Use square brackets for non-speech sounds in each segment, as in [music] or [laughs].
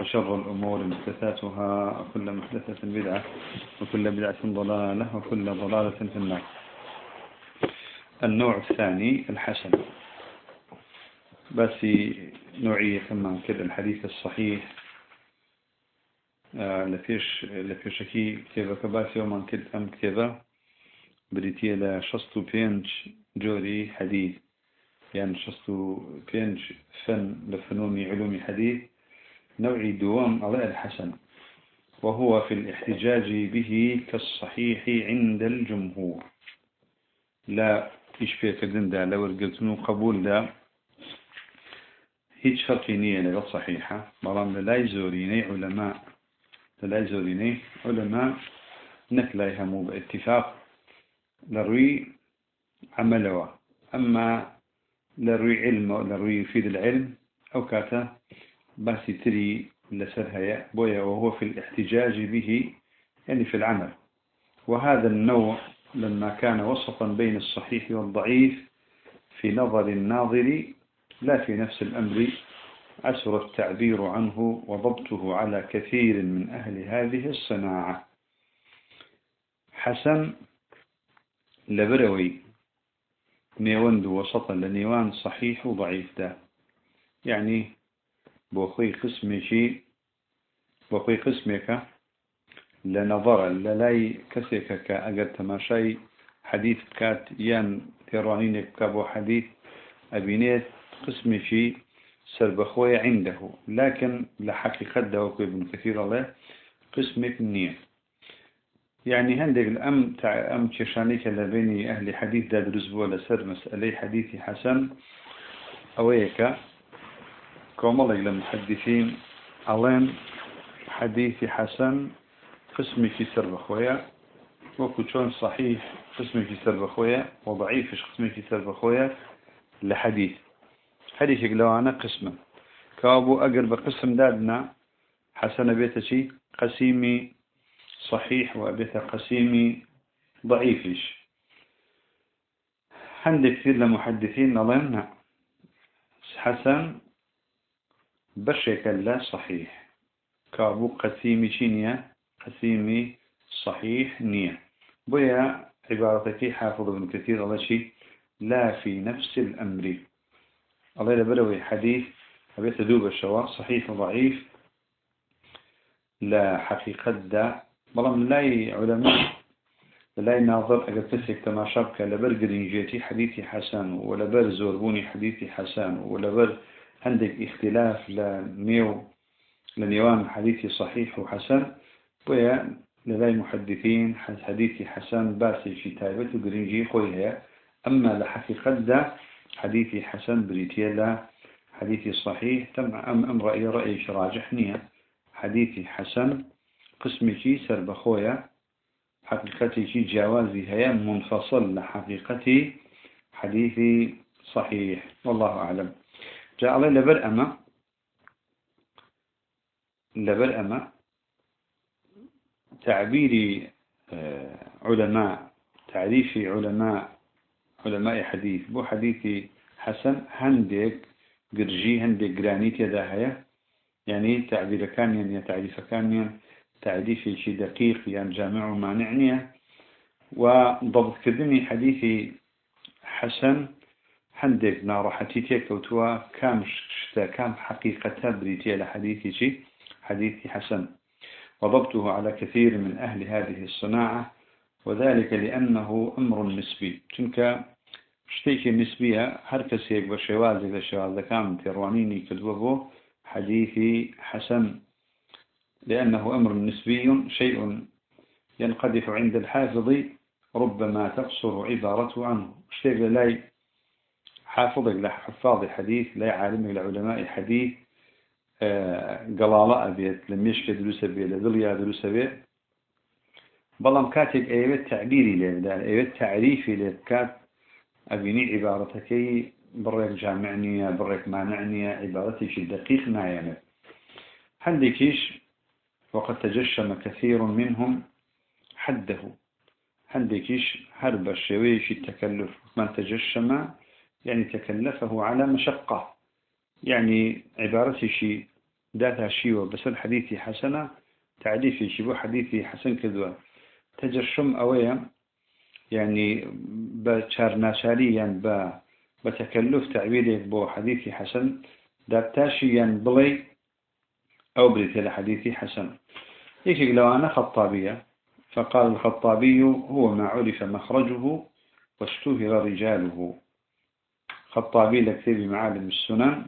وشر الأمور محدثاتها وكل محدثة بدعة وكل بدعة ضلالة وكل ضلالة في النار. النوع الثاني الحسن. بس نوعية كما كده الحديث الصحيح. آه، لفيش لفيشكي كتابة بس يوم كده أم كتابة لا شستو بينج جوري حديث. يعني شستو بينج فن لفنون علوم حديث. نوع دوام على الحسن وهو في الاحتجاج به كالصحيح عند الجمهور. لا إشفي كدن دا لو رجلتنو قبول دا هيج فرقي نية لغة صحيحة مرام لا يزوريني علماء لا يزوريني علماء نكلا يهموا باتفاق. لروي عملوا أما لروي علم لروي يفيد العلم أو كاتا باسي تري لسرها بويا وهو في الاحتجاج به يعني في العمل. وهذا النوع لما كان وسطا بين الصحيح والضعيف في نظر الناظر لا في نفس الأمر أسر التعبير عنه وضبطه على كثير من أهل هذه الصناعة. حسن لبروي نيوند وسطا لنيوان صحيح وضعيف ده. يعني بوخي قسمشي بوخي قسمك لنظر للاي كسيك كأجر تماشي حديث كات يان تيرانينك كابو حديث أبينيت قسمشي سربخوي عنده. لكن لحقيقة دوك ابن كثير الله قسمك النية يعني هندق الأم تاع أم تشانيك لبيني أهل حديث داد رزبو لسر مسألة حديث حسن أويك كومل إلى المحدثين ألين حديث حسن قسمي في سر بخويا. وكتشون صحيح قسمي في سر بخويا. وضعيف قسمي في سر بخويا؟ لحديث. حديث لو أنا قسمه كابو أقرب قسم دادنا. حسن بيتشي قسيمي صحيح وبيت قسيمي ضعيفش عندك كثير لمحدثين نظن حسن بشكل لا صحيح. كابو قسيمي شينيا؟ قسيمي صحيح نية بويا عبارتك حافظ ابن كثير الله شيء لا في نفس الأمر. الله لبلوي حديث أبيت دوب الشواء صحيح وضعيف لا حقيقة دا. بلام لاي علماء لاي ناظر أجل تسك تماشابك لبر قرنجيتي حديثي حسن ولبر زوربوني حديثي حسن ولبر عندك اختلاف لنيو لنيوان حديثي صحيح وحسن. ويا لدي محدثين حديثي حسن باسي في تايبة قرنجي خويها أما لحقيقة دا حديثي حسن بريتيلا حديثي صحيح تم أم أم رأي رأي شراجحني حديثي حسن قسمي شي سربخويا حقيقتي شي جوازي هي منفصل لحقيقتي. حديثي صحيح والله أعلم. جاء الله لبر أما. لبر أما. تعبير آه، علماء تعريف علماء علماء حديث. بو حديثي حسن هندك قرجي هندك جرانيت يداهية يعني تعبير كان يعني تعريف يعني تعريف شيء دقيق يعني جامع ومانعني وضبط كذني حديثي حسن هندك ناراحتي تيكوتوا كام شتا كام حقيقة بريتي لحديثي شي؟ حديثي حسن. وضبطه على كثير من أهل هذه الصناعة وذلك لأنه أمر نسبي. تنك شتيك نسبية هركس هيك بشواز إذا شواز كان تروانيني كذبه حديثي حسن. لأنه أمر نسبي شيء ينقذف عند الحافظ ربما تقصر عبارته عنه. شتيك لا حافظك لحفاظ حديث لا عالمك لعلماء حديث آه، قلالة أبيت لم يشك دروس بيه لذل يا دروس بيه بلام كاتب أيوه تعبيري لذا أيوه تعريفي لذكات أبيني عبارتكي بريك جامعني بريك مانعني عبارتي شي دقيق يعني هندكيش وقد تجشم كثير منهم حده. هندكيش هرب الشويش التكلف. من تجشم يعني تكلفه على مشقة. يعني عبارتي شي ذاتها شيوة بس الحديث حسنة تعريفي شبه حديثي حسن كذوة. تجشم أويا يعني بشار ناشالي يعني بتكلف تعبيرك بو حديثي حسن دابتاشي يعني بلي أو بريت لحديثي حسن. يكي لو أنا خطابية فقال الخطابي هو ما عرف مخرجه واشتهر رجاله. خطابي لكتب معالم السنن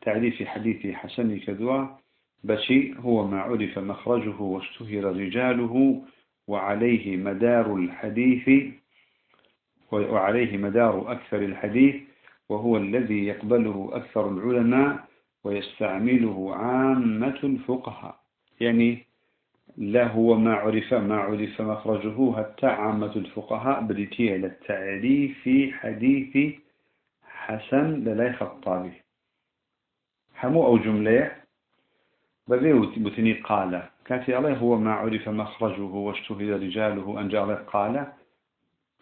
تعريف حديث حسن كذوة بشي هو ما عرف مخرجه واشتهر رجاله وعليه مدار الحديث وعليه مدار أكثر الحديث وهو الذي يقبله أكثر العلماء ويستعمله عامة الفقهاء. يعني لا هو ما عرف ما عرف مخرجه حتى عامة الفقهاء بديتيه للتعريف حديث حسن للاي خطابي. همو أو جملة بذي بتني قال. كافي عليه هو ما عرف مخرجه واشتهد رجاله أن جعل قال.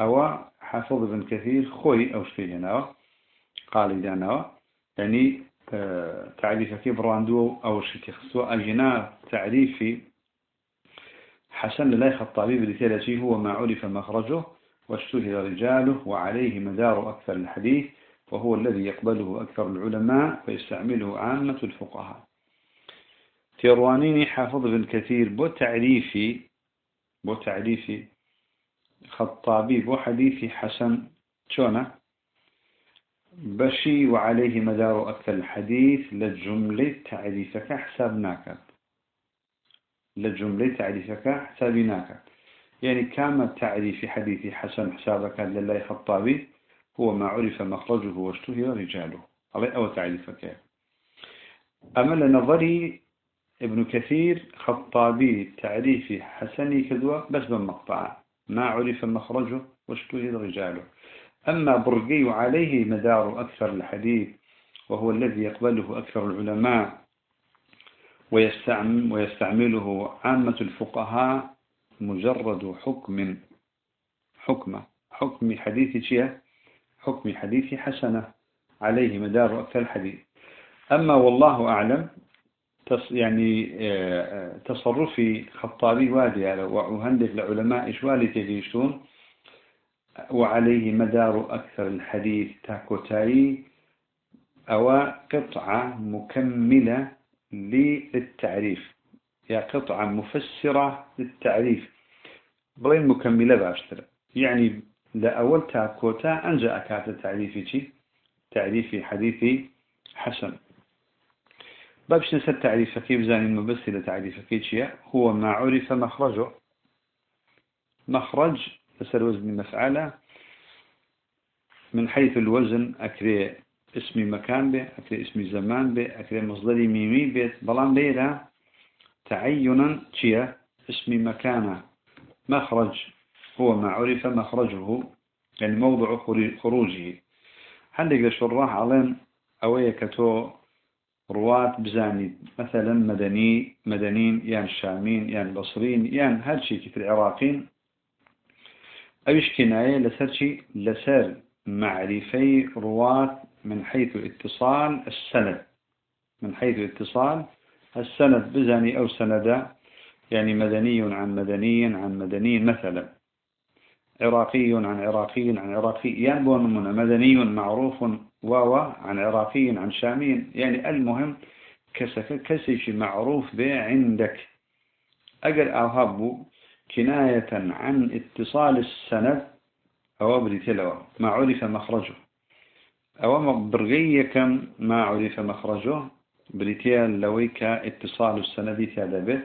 أو حافظ ابن كثير خوي أو شتيهنا قال إذا يعني آه، تعريف كيف راندو أو شتي خصو أجنا تعريفي. حسن لا الطبيب برسالة هو ما عرف مخرجه واشتهر رجاله وعليه مدار أكثر الحديث. وهو الذي يقبله أكثر العلماء ويستعمله عامة الفقهاء. تيروانيني حافظ بن كثير بو تعريفي بو تعريفي خطابي بو حديثي حسن شونه بشي وعليه مدار أكثر الحديث لجملة تعريفك حسابناك لجملة تعريفك حسابناك يعني كما تعريف حديث حسن حسابك لله خطابي هو ما عرف مخرجه واشتهر رجاله. أو تعريفك. أما لنظري ابن كثير خطابي تعريف حسني كذوة بس بالمقطع. ما عرف مخرجه واشتهر رجاله. أما برقي عليه مدار أكثر الحديث وهو الذي يقبله أكثر العلماء ويستعمله عامة الفقهاء مجرد حكم حكمة حكم حديث شيء حكم حديث حسنة عليه مدار أكثر الحديث. أما والله أعلم يعني آه، تصرفي خطابي وادي وهندك لعلماء إشوالي تجيشون وعليه مدار أكثر الحديث تاكوتاي أو قطعة مكملة للتعريف. يا قطعة مفسرة للتعريف. بلين مكملة باشتر. يعني لأول تاكوتا أنجا أكات تعريفي تعريفي حديثي حسن. بابش نسى التعريف كيف زاني المبسلة تعريف كيف هو ما عرف مخرجه. مخرج بسر وزن مفعلة من حيث الوزن أكري اسم مكان به أكري اسم زمان به أكري مصدري ميمي بيت بلان ليلة تعينا تشيا اسم مكان مخرج هو ما عرف مخرجه يعني موضع خروجه. عندك الشراح علين أوية كتو رواة بزاني. مثلا مدني مدنين يعني شامين يعني بصرين يعني هالشي كيف العراقين أيش كناية لسر لسر معرفي رواة من حيث اتصال السند. من حيث اتصال السند بزاني أو سند يعني مدني عن مدني عن مدني مثلا. عراقي عن عراقي عن عراقي. يعني بون مدني معروف واو عن عراقي عن شامي. يعني المهم كسيش معروف به عندك. أجل أوهبه كناية عن اتصال السند أو بريتلو ما عرف مخرجه. أو برغية كم ما عرف مخرجه بريتيال لويك اتصال السند به.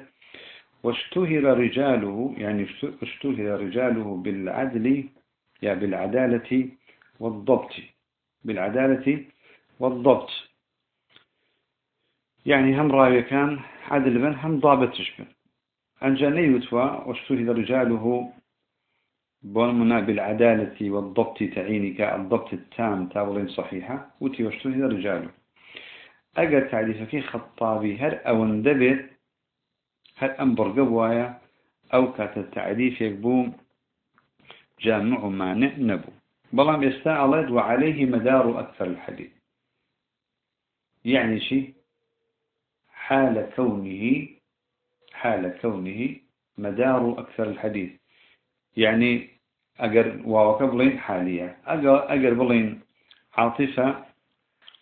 واشتهر رجاله يعني اشتهر رجاله بالعدل يا بالعدالة والضبط بالعدالة والضبط. يعني هم راوي كان عدل بن هم ضابط شبه أنجاني يتوى واشتهد رجاله بولمنا بالعدالة والضبط تعينك الضبط التام تابلين صحيحة وتي واشتهد رجاله. أجر تعريفك خطابي هل أو اندبت هل أنبر قوايا أو كات التعريف يكبو جامع مانع نبو بلام يستعلد وعليه مدار أكثر الحديث يعني شيء حال كونه حال كونه مدار أكثر الحديث يعني أجر وقبلين حالية أجر أجر بلين عاطفة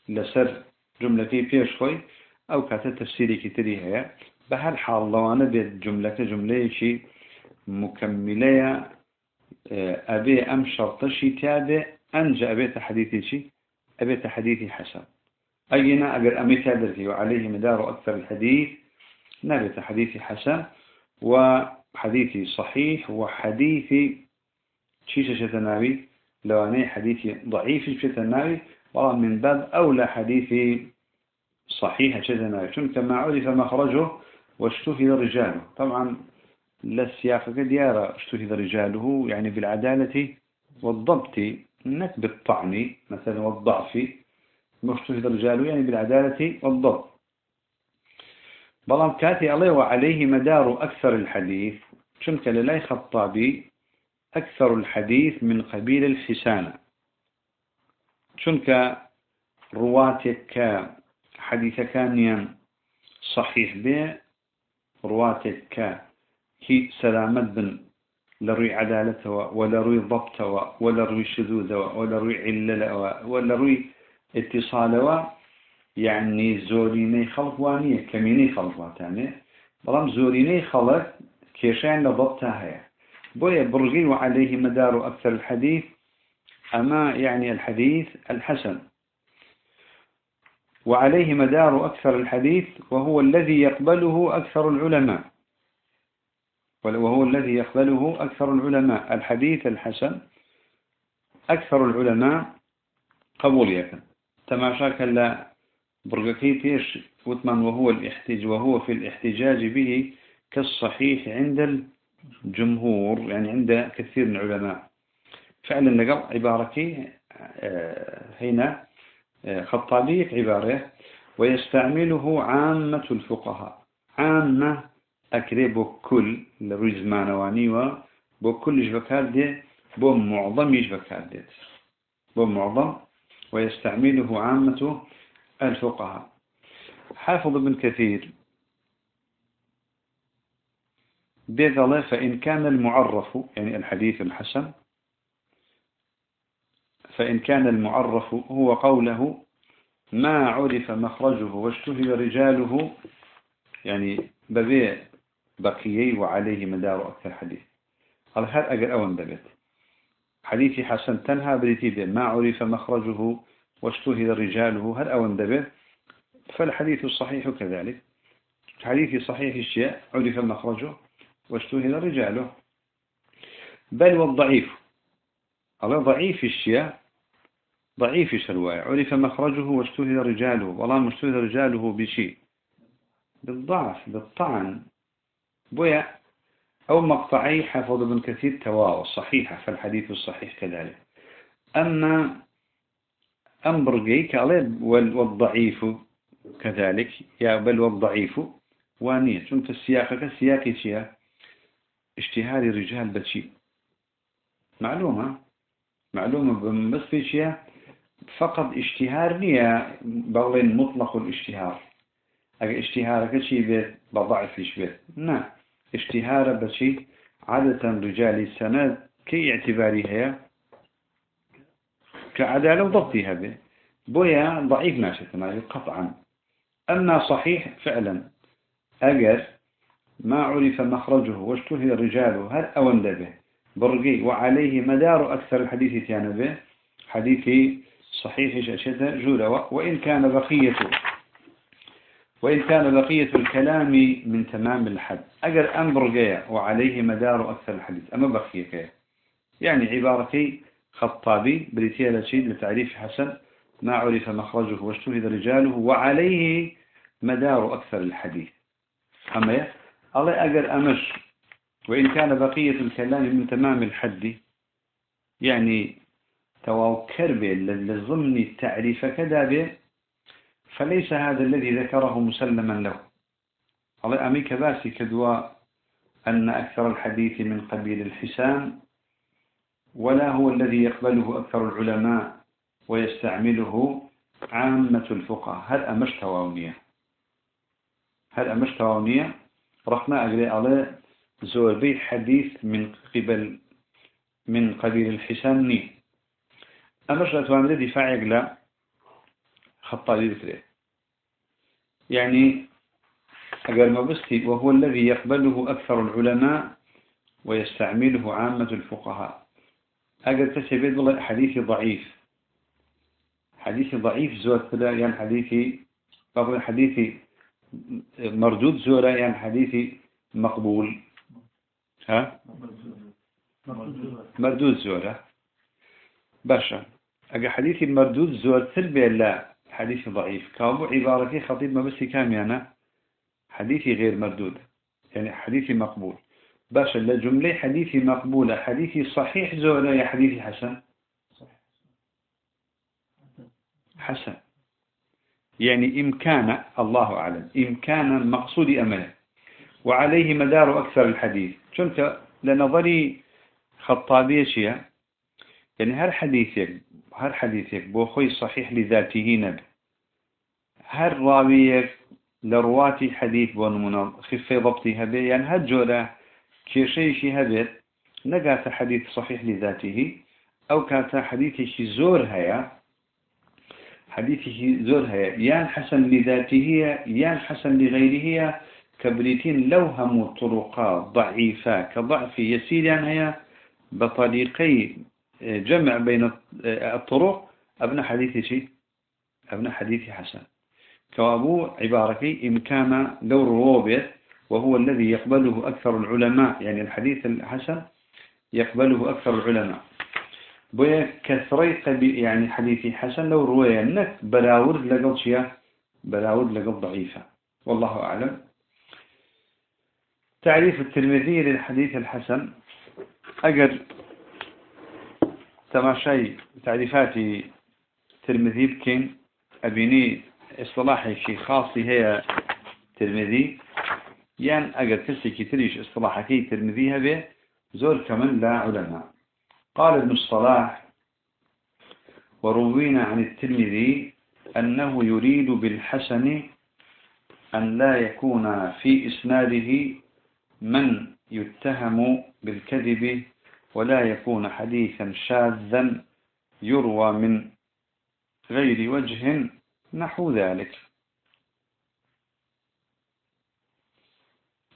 لسر جملة بيش خوي أو كاتا تفسيري كتري هي بيت جملة جملة شيء مكملة أبي أم شرطشي تادة أنجى أبيت حديثي شيء أبيت حديثي حسن. أينا أجر أمي تادرتي وعليه مدار أكثر الحديث نبت حديثي حسن وحديثي صحيح وحديثي شيشة شتناوي لو أنا حديثي ضعيف شتناوي والله من باب أولى حديثي صحيح شتناوي شنك ما عرف مخرجه واشتهد رجاله. طبعا للسياق ديارة اشتهد رجاله يعني بالعدالة والضبط نك بالطعن مثلا والضعف. واشتهد رجاله يعني بالعدالة والضبط. بلام كاتي الله وعليه مدار أكثر الحديث. شنك للاي خطابي أكثر الحديث من قبيل الحسانة شنك رواتك حديث كان صحيح به رواتك هي سلامة بن لروي عدالته ولا روي ضبطه ولا روي شذوذه ولا روي علله ولا روي اتصاله يعني زوريني خلق وانية كميني خلق واتاني بلام زوريني خلق كيشان لضبطها هي بويا برغين وعليه مدار أكثر الحديث أما يعني الحديث الحسن وعليه مدار أكثر الحديث وهو الذي يقبله أكثر العلماء. وهو الذي يقبله أكثر العلماء. الحديث الحسن أكثر العلماء قبول يكن. تماشاك لا برغكي فيش وثمان وهو الاحتج وهو في الاحتجاج به كالصحيح عند الجمهور يعني عند كثير من العلماء. فعلا نقل عبارتي آه، هنا خطابية عبارة ويستعمله عامة الفقهاء. عامة أكري بكل لروي زمانواني وبكل جبكات دي بو معظم جبكات دي. بو معظم ويستعمله عامة الفقهاء. حافظ ابن كثير. بذله فإن كان المعرف يعني الحديث الحسن فإن كان المعرف هو قوله ما عرف مخرجه واشتهر رجاله يعني ببيع بقيي وعليه مدار أكثر حديث. هذا هل أجر أون دبت حديث حسن تنهى بريتي ما عرف مخرجه واشتهر رجاله هل أون دبت فالحديث الصحيح كذلك. حديث صحيح الشيء عرف مخرجه واشتهر رجاله. بل والضعيف. على ضعيف الشيء ضعيف الرواية عرف مخرجه واشتهر رجاله والله مشتهر رجاله بشيء. بالضعف بالطعن. بويا أو مقطعي حفظ ابن كثير تواو صحيحة فالحديث الصحيح كذلك. أما أمبرجيك عليه والضعيف كذلك يا بل والضعيف وانية شنت السياق كسياق شيء اشتهار الرجال بشيء معلومة معلومة بس في فقط اشتهار نية بغلين مطلق الاشتهار اگر اشتهارك شيء بيت بضعف بيت نعم اشتهار بشيء عادة رجال السند كي اعتباري هي كعدالة وضبطها به بويا ضعيف ناشتنا قطعا أما صحيح فعلا. أجر ما عرف مخرجه واشتهر رجاله هل أوند به برقي وعليه مدار أكثر الحديث كان به حديث صحيح شاشة جولة. وإن كان بقية وإن كان بقية الكلام من تمام الحد. أجر أم برقية وعليه مدار أكثر الحديث. أما بقية يعني عبارتي خطابي بريتيا شيء لتعريف حسن ما عرف مخرجه واشتهد رجاله وعليه مدار أكثر الحديث. أما الله أجر أمش وإن كان بقية الكلام من تمام الحد يعني تواو كربي للضمن التعريف كذا فليس هذا الذي ذكره مسلما له. الله أمي كباسي كدوا أن أكثر الحديث من قبيل الحسان ولا هو الذي يقبله أكثر العلماء ويستعمله عامة الفقهاء. هل أمش تواونية هل أمش تواونية رحنا أجري على زوربي حديث من قبل من قبيل الحسان ني. أمش أتوان دفاع لا خطالي ذكره يعني أقل ما بستي وهو الذي يقبله أكثر العلماء ويستعمله عامة الفقهاء. أقل تسبيد والله حديثي ضعيف. حديثي ضعيف زور كذا يعني حديثي بقول حديثي مردود زورة يعني حديثي مقبول. ها؟ مردود زورة باشا أقل حديثي مردود زور تربية لا حديثي ضعيف كابو عبارتي خطيب ما بس كاميانا حديثي غير مردود يعني حديثي مقبول. باشا لجملة حديثي مقبولة حديثي صحيح زولا يا حديثي حسن؟ حسن. يعني إمكان الله أعلم. إمكانا مقصود أمله وعليه مدار أكثر الحديث شنك لنظري خطابية شيء يعني هل حديثك هل حديثك بوخي صحيح لذاته نب هل راويك لرواتي حديث بونمونا خفة ضبطي هبه يعني هجولا كيشيشي هبت نقات حديث صحيح لذاته أو كانت حديثي زور هيا حديثي زور هيا يان حسن لذاته يان حسن لغيره كبريتين لو هم طرقات ضعيفة كضعف يسير يعني هي بطريقي جمع بين الطرق أبنى حديثي شيء؟ أبنى حديثي حسن. كوابو عبارتي إمكان دور روبيت وهو الذي يقبله أكثر العلماء يعني الحديث الحسن يقبله أكثر العلماء. بويا كثري يعني حديثي حسن لو روي أنك بلاورد لقل شيء بلاورد لقل ضعيفة. والله أعلم. تعريف الترمذي للحديث الحسن. أجر تماشي تعريفات ترمذي بكين أبيني إصطلاحي شي خاصي هي ترمذي. يعني أجر كسي كتريش إصطلاحكي ترمذي به زور كمان لا علماء. قال ابن الصلاح وروينا عن الترمذي أنه يريد بالحسن أن لا يكون في إسناده من يتهم بالكذب ولا يكون حديثا شاذا يروى من غير وجه نحو ذلك.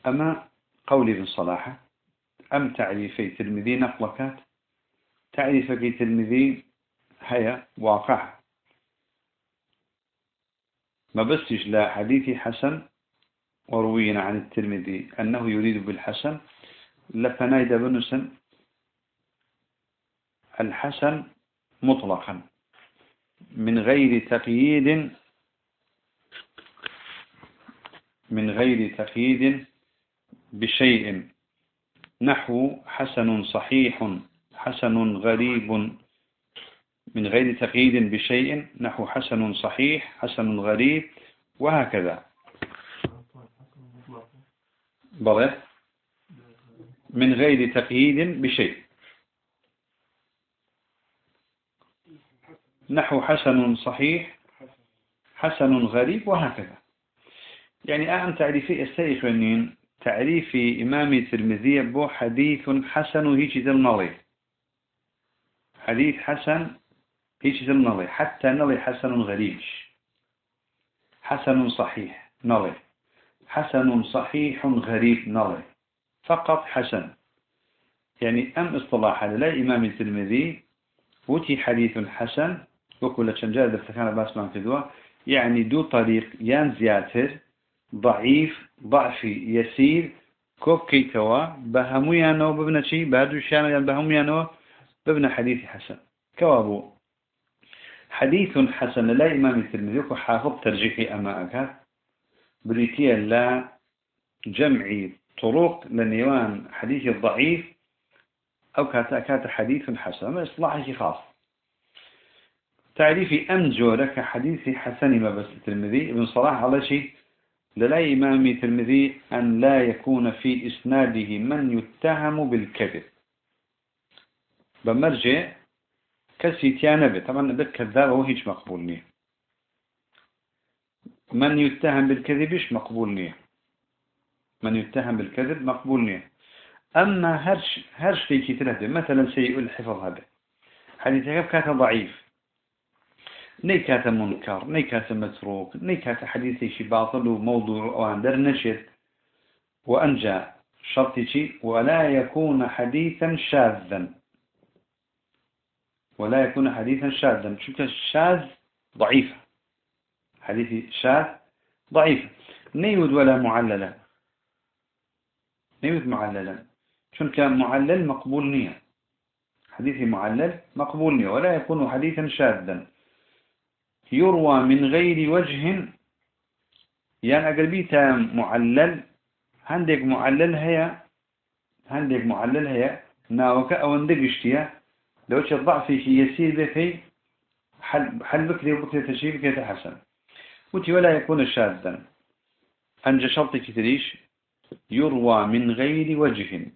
أما قولي ابن صلاحة أم تعريفي تلمذي نقلكات تعريفك تلمذي هيا واقع. ما بسش لا حديثي حسن وروينا عن الترمذي أنه يريد بالحسن. لفنايد بنسن الحسن مطلقا من غير تقييد من غير تقييد بشيء. نحو حسن صحيح حسن غريب. من غير تقييد بشيء نحو حسن صحيح حسن غريب وهكذا. بلى من غير تقييد بشيء. نحو حسن صحيح حسن غريب وهكذا. يعني أهم تعريفي السيخ ونين تعريفي إمام الترمذي بو حديث حسن هيك ذا المالي حديث حسن هيك ذا المالي حتى نلي حسن غريب. حسن صحيح نلي حسن صحيح غريب نلي فقط حسن. يعني أم اصطلاح لا إمام الترمذي وتي حديث حسن وكل شنجار دفتكان باس من كدوا يعني دو طريق يان زياتر ضعيف ضعفي يسير كوب كيتوا بهميانو ببنى شيء بعد شان يعني بهميانو ببنى حديث حسن. كوابو. حديث حسن لا إمام الترمذي وحافظ ترجيحي أمامك بريتيا لا جمعي طرق لنيوان حديث الضعيف أو كاتا كاتا حديث حسن. إصلاحي خاص. تعريف أم جورك حديث حسن ما بس الترمذي. ابن صلاح على شيء؟ للا إمام الترمذي أن لا يكون في إسناده من يتهم بالكذب. بمرجع كسي تيانبه طبعا ده كذاب وهيش مقبول نية. من يتهم بالكذبش مقبول نية؟ من يتهم بالكذب مقبول نية. أما هرش هرش في كتلته مثلا سيء الحفظ هذا. حديث كاتا ضعيف. ني كاتا منكر ني كاتا متروك ني كاتا حديثي شي باطل وموضوع واندر نشد وأنجى شرطي ولا يكون حديثا شاذا. ولا يكون حديثا شاذا. شو الشاذ ضعيف. حديث شاذ ضعيف. نيود ولا معللا نيود معللا شنك معلل مقبول نية. حديث معلل مقبول نية. ولا يكون حديثا شاذا. يروى من غير وجه. يعني أقربيت معلل. عندك معلل هي عندك معلل هي ناوك أو عندك اشتيا. لو شيء ضعف شيء يسير بفي حل حل بكري وبكري تشير بكري حسن وتي ولا يكون شاذا. أنجى شرط كتريش يروى من غير وجه.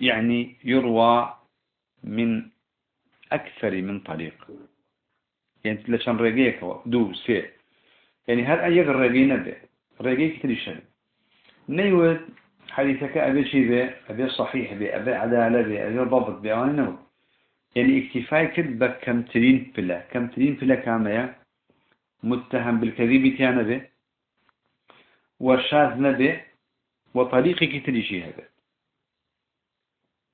يعني يروى من أكثر من طريق. يعني لشان رقيك دو سي يعني هل أيق الرقي نبي. رقي كتريش نيوت حديثك أبي شيء بي أبي صحيح بي أبي عدالة بي أبي ضبط بي أنا نو يعني اكتفاء كد بكم ترين بلا كم ترين بلا كامية متهم بالكذب تيانا به وشاذ نبه وطريق كتريشي هذا.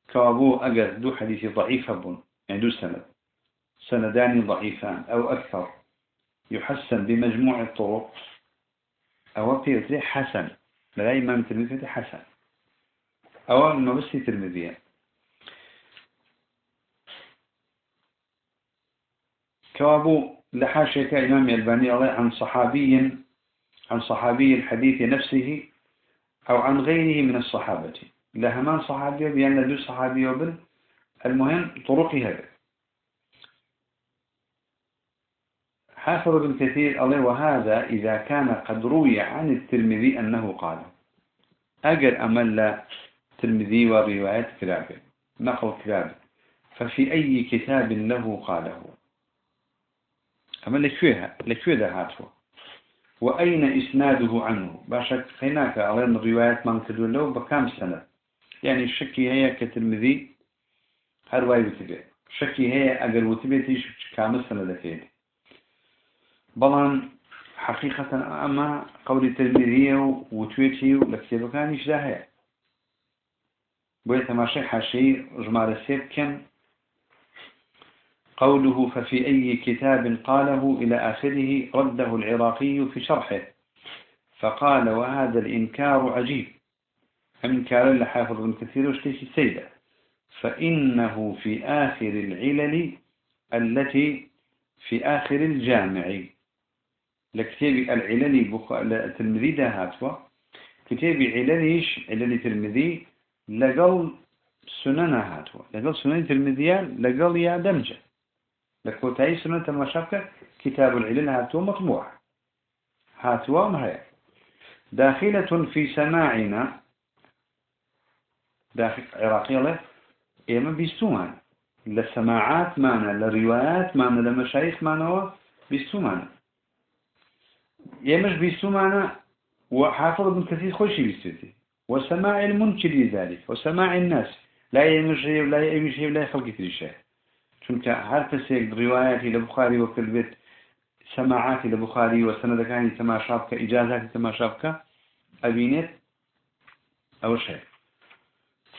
كابو أجر دو حديث ضعيف بون. يعني دو سند. سندان ضعيفان أو أكثر يحسن بمجموع الطرق. أو في حسن لا إمام الترمذي حسن. أو ما بس ترمذية كوابو لحاشيك إمام الباني الله عن صحابي عن صحابي الحديث نفسه أو عن غيره من الصحابة. لهمان صحابي بيان لدو صحابي وبل المهم طرقي هذا حافظ ابن كثير الله وهذا إذا كان قد روي عن الترمذي أنه قال أجر أمل ترمذي ورواية كلابه نقل كلابه ففي أي كتاب له قاله؟ أما لكويها لكوي ده هاتفو وأين إسناده عنه؟ باشك هناك أغلب الروايات من كدو له بكام سنة. يعني الشكي هي كتلمذي هر واي بتبع شكي هي أقل وتبع تيش كام سنة دكين بلان حقيقة أما قول التلمذية وتويتي لكتابه كان إيش ده هي بوية ماشي حاشي جمال السيب كم قوله ففي أي كتاب قاله إلى آخره رده العراقي في شرحه. فقال وهذا الإنكار عجيب. إنكار لحافظ بن كثير وشتيش السيدة. فإنه في آخر العلل التي في آخر الجامع. لكتاب العلل التلمذي ده هاتوا كتاب علليش علل تلمذي. لقل سنن هاتوا لقل سنن تلمذيان لقل يا دمجة. لكوتاي سنة المشافكة كتاب العلل هاتوا مطبوع. هاتوا مهي داخلة في سماعنا. داخل عراقية إيما بيستومان لسماعات معنا لروايات معنا لمشايخ معنا بيستومان إيماش بيستومان وحافظ ابن كثير خوشي بيستوتي وسماع المنكر لذلك وسماع الناس. لا يمشي ولا يمشي ولا يخلق كثير شيء چونك هر کەسێک ڕواەتی لە بخاری وەکرد بێت سەماعاتی لە بخاری و سەنەدەکانی تەماشا بکە ئیجازاتی تەماشا بکە ئەبینێت أو شيء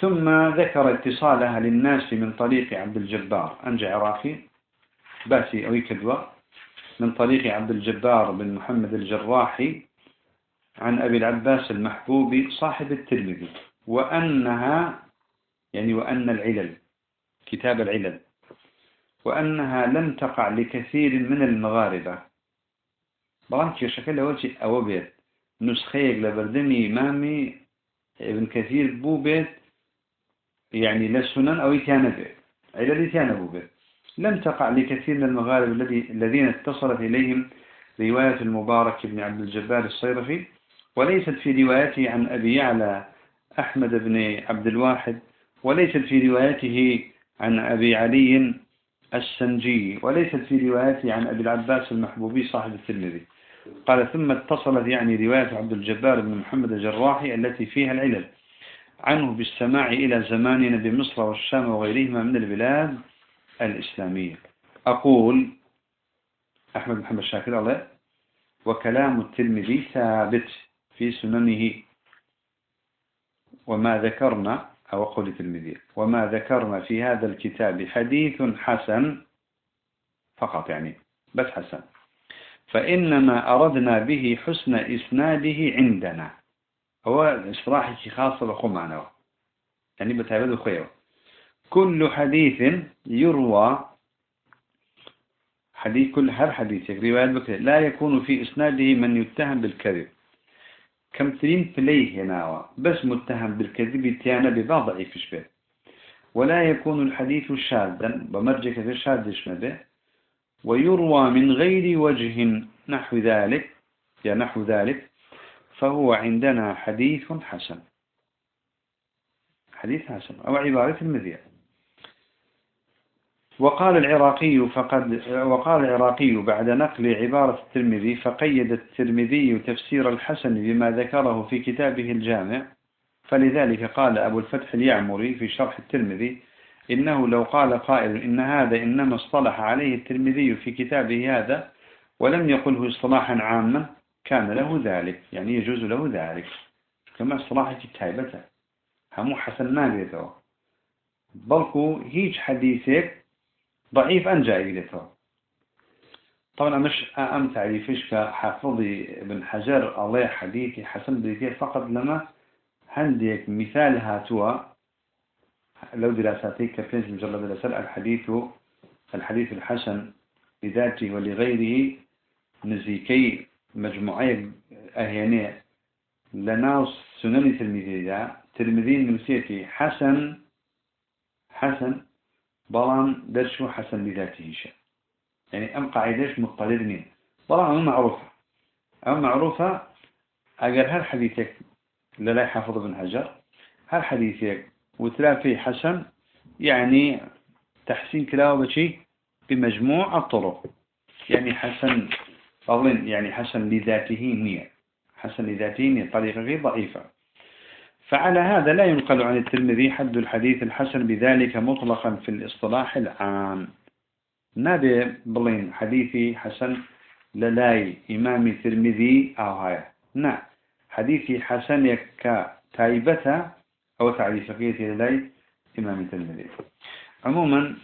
ثم ذكر اتصالها للناس من طريق عبد الجبار أنجى عراقي باسي أو كدوة من طريق عبد الجبار بن محمد الجراحي عن أبي العباس المحبوب صاحب الترمذي وأنها يعني وأن العلل كتاب العلل وأنها لم تقع لكثير من المغاربة. بلان شكل وجه أو بيت نسخيك لبردمي إمامي ابن كثير بو بيت يعني للسنن أو يتيانا علل يتيانا بيت لم تقع لكثير من المغارب الذي الذين اتصلت إليهم رواية المبارك بن عبد الجبار الصيرفي وليست في روايته عن أبي يعلى أحمد بن عبد الواحد وليست في روايته عن أبي علي السنجي وليست في روايته عن أبي العباس المحبوبي صاحب الترمذي. قال ثم اتصلت يعني رواية عبد الجبار بن محمد الجراحي التي فيها العلل عنه بالسماع إلى زماننا بمصر والشام وغيرهما من البلاد الإسلامية. أقول أحمد محمد شاكر الله وكلام الترمذي ثابت في سننه. وما ذكرنا أو قول الترمذي وما ذكرنا في هذا الكتاب حديث حسن فقط يعني بس حسن. فإنما أردنا به حسن إسناده عندنا. هو إصلاحي خاصة بخو معنا يعني بتعبد خير. كل حديث يروى حديث كل هر حديث روايات بكرة لا يكون في إسناده من يتهم بالكذب. كم ترين فليه هنا بس متهم بالكذب تيانا ببعض ضعيف شبه. ولا يكون الحديث شاذا بمرجع كثير شاذ به ويروى من غير وجه نحو ذلك يا نحو ذلك فهو عندنا حديث حسن. حديث حسن أو عبارة المذيع. وقال العراقي فقد وقال العراقي بعد نقل عبارة الترمذي فقيد الترمذي تفسير الحسن بما ذكره في كتابه الجامع. فلذلك قال أبو الفتح اليعمري في شرح الترمذي إنه لو قال قائل إن هذا إنما اصطلح عليه الترمذي في كتابه هذا ولم يقله اصطلاحا عاما كان له ذلك يعني يجوز له ذلك. كما اصطلاح كتابته. همو حسن نابيته بلكو هيج حديثك ضعيف أنجا إليته طبعا مش أم تعريفش كحافظي بن حجر الله حديثي حسن بيتي فقط لما عندك مثال هاتوا. لو دراساتي كفينس مجرد الأسر الحديث الحديث الحسن لذاته ولغيره نزيكي مجموعي أهيانية لناوس سنن تلميذي تلميذين نسيتي حسن حسن بلان درشو حسن لذاته شيء يعني أم قاعدش مضطرد مين بلان أم معروفة أم معروفة أجر هل حديثك للا يحفظ ابن حجر هل حديثك وتلا في حسن يعني تحسين كلاوة بشي بمجموع الطرق. يعني حسن أظن يعني حسن لذاته نية حسن لذاته نية طريقة ضعيفة فعلى هذا لا ينقل عن الترمذي حد الحديث الحسن بذلك مطلقا في الاصطلاح العام. نبي بلين حديثي حسن للاي إمام الترمذي أو هاي نعم حديثي حسن يكا تايبتا أو تعريفكية للاي إمام الترمذي. عموما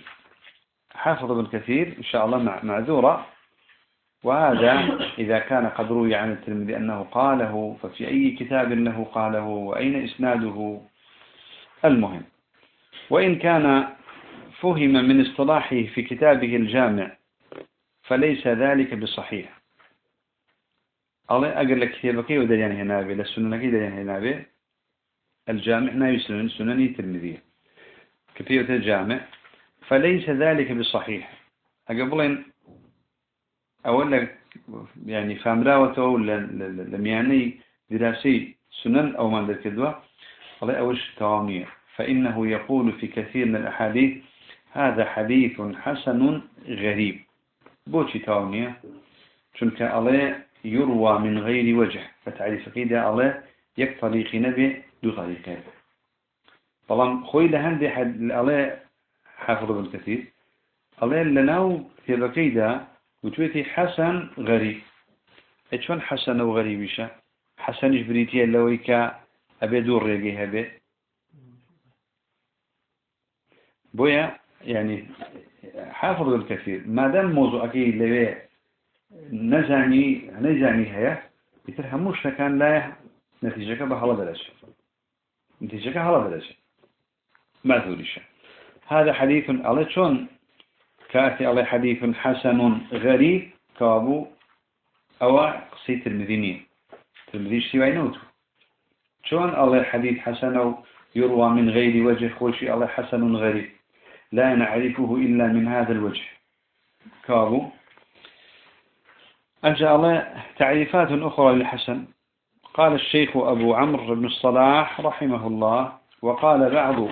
حافظ ابن كثير إن شاء الله معذورة. وهذا إذا كان قد روي عن الترمذي أنه قاله ففي أي كتاب له قاله وأين إسناده؟ المهم وإن كان فهم من اصطلاحه في كتابه الجامع فليس ذلك بصحيح. الله أقول لك كتابك بي للسنة كي دليان هنا بي. الجامع ناوي سنن سنن ترمذية كتابة الجامع. فليس ذلك بصحيح. أقبلين أولا يعني فامراوته لمياني دراسي سنن أو من ذلك الدواء الله أوش توامية فإنه يقول في كثير من الأحاديث هذا حديث حسن غريب. بوشي توامية چونك الله يروى من غير وجه. فتعرف كده الله يك طريق نبي دو طريقين طبعا خوي لهندي حد الله حافظ ابن كثير. الله لناو في بكيده وتويتي حسن غريب. اتشون حسن وغريب إيشا حسن بريتيا لويكا أبي دور ريقي هبي. بويا يعني حافظ الكثير. ما دام موضوع أكيد لوي نزاني نزاني هيا يترهموش كان لا نتيجة بحالة بلاش. نتيجة حالة بلاش. ما ذوليش هذا حديث على شون؟ كاتي الله حديث حسن غريب. كابو أو قصية المدينية المدينة اشتواي نوتو شون الله حديث حسن يروى من غير وجه خوشي الله حسن غريب. لا نعرفه إلا من هذا الوجه. كابو. الله تعريفات أخرى للحسن. قال الشيخ أبو عمرو بن الصلاح رحمه الله وقال بعض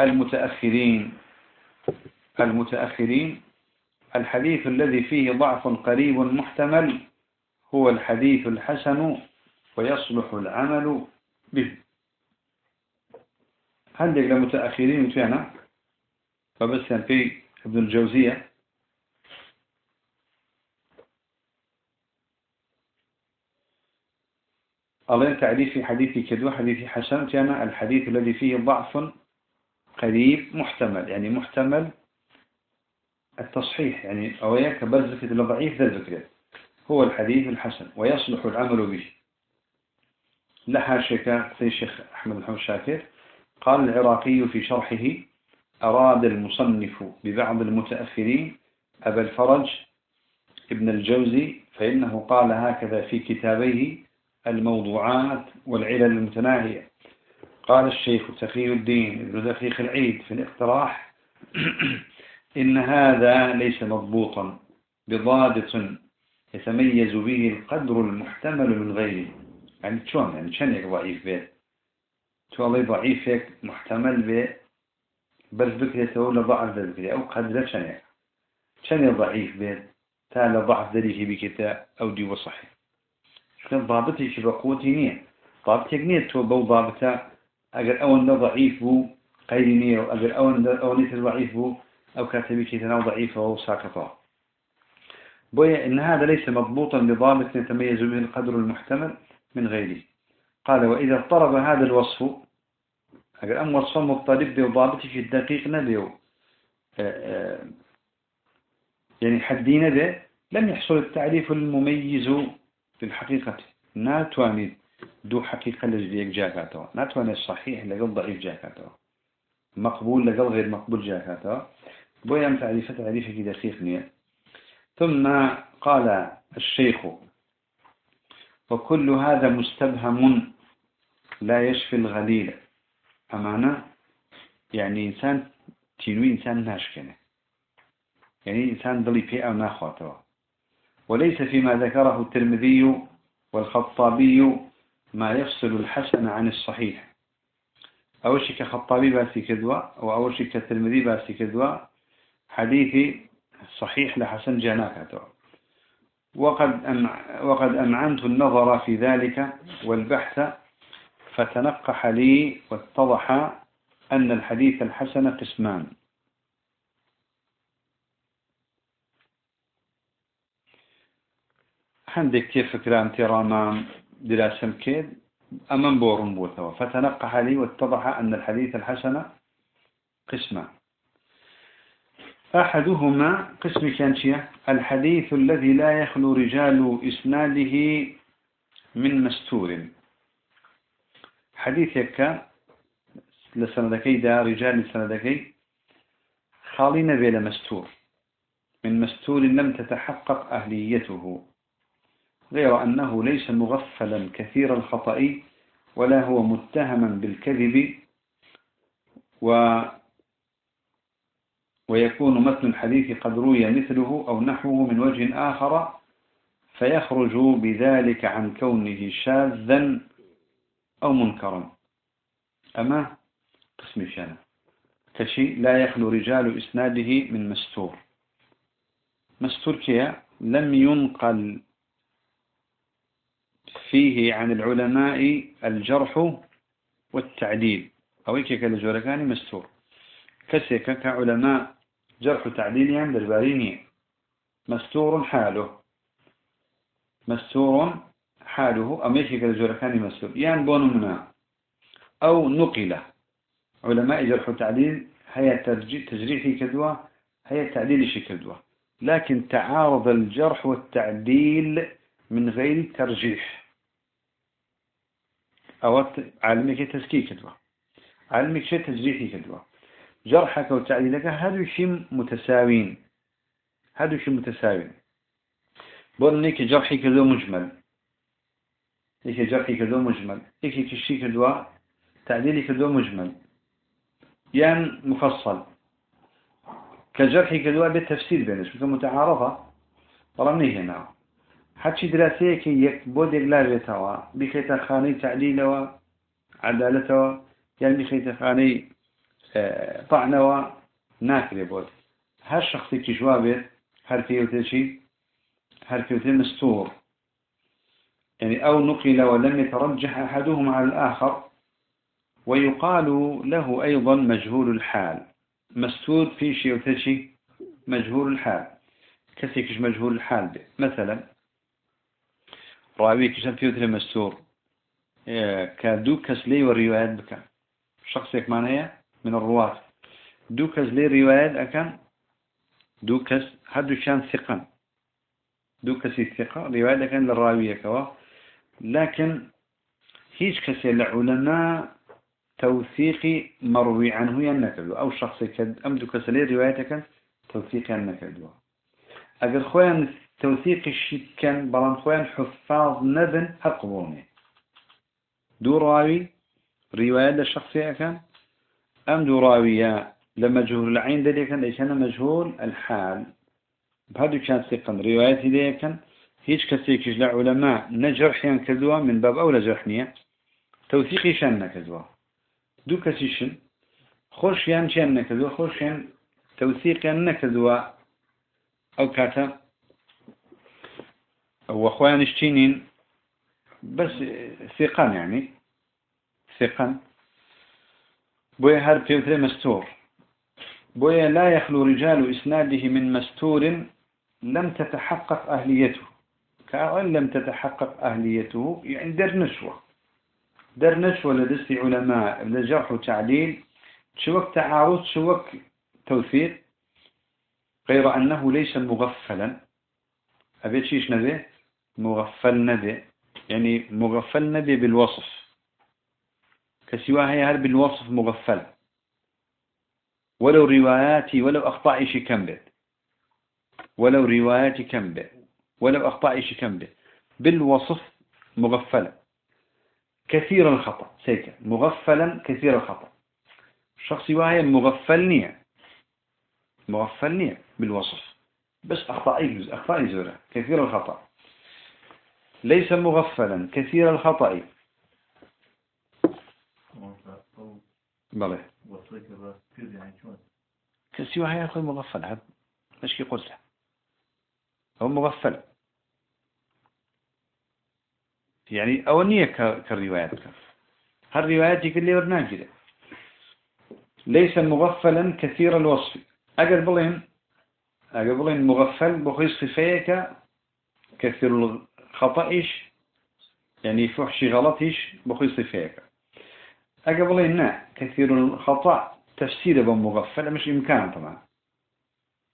المتأخرين المتأخرين الحديث الذي فيه ضعف قريب محتمل هو الحديث الحسن ويصلح العمل به. عندك لمتأخرين فينا فبس في ابن الجوزية. الله تعريف حديث كدو حديث حسن كان الحديث الذي فيه ضعف قريب محتمل يعني محتمل التصحيح يعني أوياك برزك ضعيف ذا الذكر. هو الحديث الحسن ويصلح العمل به. لها شكا في الشيخ أحمد محمد شاكر قال العراقي في شرحه أراد المصنف ببعض المتأخرين أبا الفرج ابن الجوزي فإنه قال هكذا في كتابيه الموضوعات والعلل المتناهية. قال الشيخ تقي الدين ابن دقيق العيد في الاقتراح إن هذا ليس مضبوطا بضابط يتميز به القدر المحتمل من غيره. يعني شون يعني شنك ضعيف به؟ شو الله ضعيفك محتمل به؟ بس بكرة ولا ضعف ذلك أو قدر شنك شنك ضعيف به؟ تالا ضعف ذلك بكتا أو دي وصحي. شكرا. ضابطي شبه قوتي نية. ضابطك نية. تو ضابطة أجر أول ضعيف بو قيد نية. وأجر أول أول ضعيف بو أو كاتبي كتنا ضعيف أو ساقطة بويا إن هذا ليس مضبوطا بضابط يتميز به القدر المحتمل من غيره. قال وإذا اضطرب هذا الوصف أقول أم وصف مضطرب به وضابط في الدقيق نبيه. آه، آه، يعني حدين به لم يحصل التعريف المميز في الحقيقة. ناتواني دو حقيقة لجديك جاكاتوا. ناتواني الصحيح لقل ضعيف جاكاتوا. مقبول لقل غير مقبول جاكاتوا. بويا تعريفة تعريفة دقيق نية ثم قال الشيخ وكل هذا مستبهم لا يشفي الغليل. أمانة؟ يعني إنسان تينوي إنسان ناشكنه. يعني إنسان ضلي في أو ناخواته وليس فيما ذكره الترمذي والخطابي ما يفصل الحسن عن الصحيح. أول شيء كخطابي باسي كدوى وأول شيء كالترمذي باسي كدوى حديثي صحيح لحسن جناكته وقد وقد أمعنت النظر في ذلك والبحث فتنقح لي واتضح أن الحديث الحسن قسمان. عندك كيف فكرة تراما دراسة كيد أمام بورم بوثوا. فتنقح لي واتضح أن الحديث الحسن قسمان. أحدهما قسم كانشية الحديث الذي لا يخلو رجال إسناده من مستور. حديث يكا لسندكي دا رجال لسندكي خالين بلا مستور من مستور لم تتحقق أهليته غير أنه ليس مغفلا كثير الخطأ ولا هو متهما بالكذب و ويكون متن الحديث قد روي مثله أو نحوه من وجه آخر فيخرج بذلك عن كونه شاذا أو منكرا. أما قسم شانا كشي لا يخلو رجال إسناده من مستور. مستور كيا؟ لم ينقل فيه عن العلماء الجرح والتعديل. أو كيك الجوركاني مستور. كسيك كعلماء جرح تعديل عند الباريني مستور حاله. مستور حاله. أم يشي كالجركاني مستور. يعني بون منا أو نقل علماء جرح تعديل هي تجريحي كدوة هي تعديل شي كدوة. لكن تعارض الجرح والتعديل من غير ترجيح. أو علمك تزكي كدوة. علمك شيء تجريحي كدوة. جرحك وتعديلك شيء متساوين شيء متساوين لك جرحي كذا مجمل. يكي جرحي كدو مجمل. يكي كشي كدو تعديلي كدو مجمل. يعني مفصل. كجرحي كدو بالتفسير بينش مثل متعارفة. طالما هنا. حتى دراسية كي يكبود لا جتوا بخيت خاني تعديل وعدالته يعني بخيت خاني آه طعنوا ناكل بود هر شخصي كجوابه هر فيه شيء هر فيه مستور. يعني أو نقل ولم يترجح أحدهما على الآخر ويقال له أيضا مجهول الحال. مستور في شيء وتشي مجهول الحال. كسيكش مجهول الحال به. مثلا راوي كشان مثل مستور كدو كسلي والروايات بك شخص يكمان هي من الرواة. دو كسلي روايات أكن دو كس هدو شان ثقا دو كسي ثقة روايات أكن للراوية كوا. لكن هيج كسي العلماء توثيقي مروي عنه ينكدو أو شخص كد أمدو كسلي روايتك توثيقي ينكدو أجر خوان توثيق الشيء كان بلان خوان حفاظ نبن هقبوني دو راوي رواية للشخصية كان أم دو راوية لمجهول العين ليش أنا مجهول؟ الحال. بهذا كان ثقا رواية دي كان هيج كسيكش لعلماء نجرح ينكدوا من باب أولى جرحنية. توثيقي شان نكدوا دو كسيشن خوشيان شان نكدوا خوشيان توثيقا نكدوا أو كاتا. وأخوان اشتينين بس ثقان يعني. ثقان. بويا هر بيوتري مستور. بويا لا يخلو رجال إسناده من مستور لم تتحقق أهليته. كأن لم تتحقق أهليته يعني در نشوة. در نشوة لدست علماء لجرح وتعديل. شوك تعارض شوك توثيق. غير أنه ليس مغفلا. أبيت شيش نبي؟ مغفل نبي. يعني مغفل نبي بالوصف. كسواها هل بالوصف مغفل ولو رواياتي ولو أخطائي شي كم بيت. ولو رواياتي كم بيت. ولو أخطائي شي كم بيت. بالوصف مغفلة. كثير الخطأ. سيكا. مغفلا كثير الخطأ. الشخص وهي مغفلنية. مغفلنية بالوصف. بس أخطائي أخطائي زورة كثير الخطأ. ليس مغفلا. كثير الخطأ. بله. كسيوا هيا يقول مغفل هذا إيش كي قلت هو مغفل. يعني أولنية كالروايات. هالروايات يقول لي برنامج ليس مغفلا كثير الوصف. أقل بلين أقل بلين مغفل بخي صفيك كثير خطأش يعني فحش غلطش بخي صفيك. أقبل إن كثير الخطأ تفسير بمغفل مش إمكان طبعا.